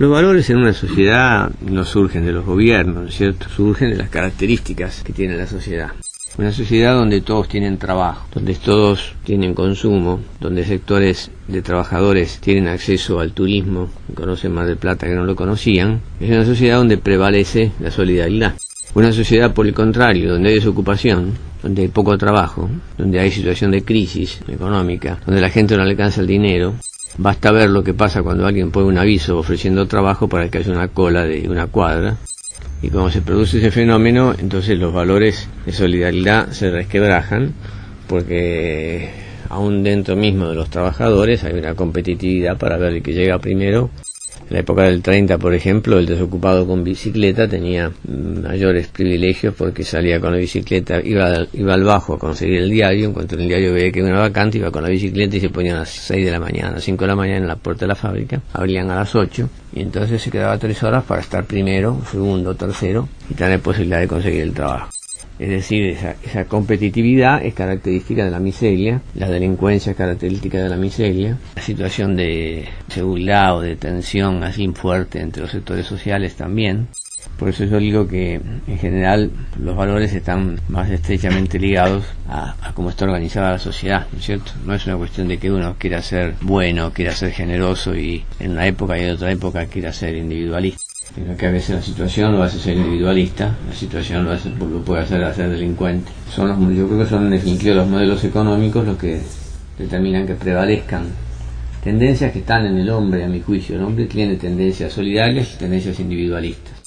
Los valores en una sociedad no surgen de los gobiernos, ¿cierto? Surgen de las características que tiene la sociedad. Una sociedad donde todos tienen trabajo, donde todos tienen consumo, donde sectores de trabajadores tienen acceso al turismo, conocen más de plata que no lo conocían, es una sociedad donde prevalece la solidaridad. Una sociedad, por el contrario, donde hay desocupación, donde hay poco trabajo, donde hay situación de crisis económica, donde la gente no alcanza el dinero, Basta ver lo que pasa cuando alguien pone un aviso ofreciendo trabajo para que haya una cola de una cuadra. Y cuando se produce ese fenómeno, entonces los valores de solidaridad se resquebrajan porque aún dentro mismo de los trabajadores hay una competitividad para ver el que llega primero en la época del 30, por ejemplo, el desocupado con bicicleta tenía mayores privilegios porque salía con la bicicleta, iba, iba al bajo a conseguir el diario, en cuanto el diario veía que era una vacante, iba con la bicicleta y se ponía a las 6 de la mañana, a las 5 de la mañana en la puerta de la fábrica, abrían a las 8 y entonces se quedaba 3 horas para estar primero, segundo, tercero y tener posibilidad de conseguir el trabajo. Es decir, esa, esa, competitividad es característica de la miseria, la delincuencia es característica de la miseria, la situación de seguridad o de tensión así fuerte entre los sectores sociales también. Por eso yo digo que en general los valores están más estrechamente ligados a, a cómo está organizada la sociedad, ¿no es cierto? No es una cuestión de que uno quiera ser bueno, quiera ser generoso y en una época y en otra época quiera ser individualista sino que a veces la situación lo hace ser individualista, la situación lo, hace, lo puede hacer ser delincuente. Son los, yo creo que son en definitiva los modelos económicos los que determinan que prevalezcan tendencias que están en el hombre, a mi juicio. El hombre tiene tendencias solidarias y tendencias individualistas.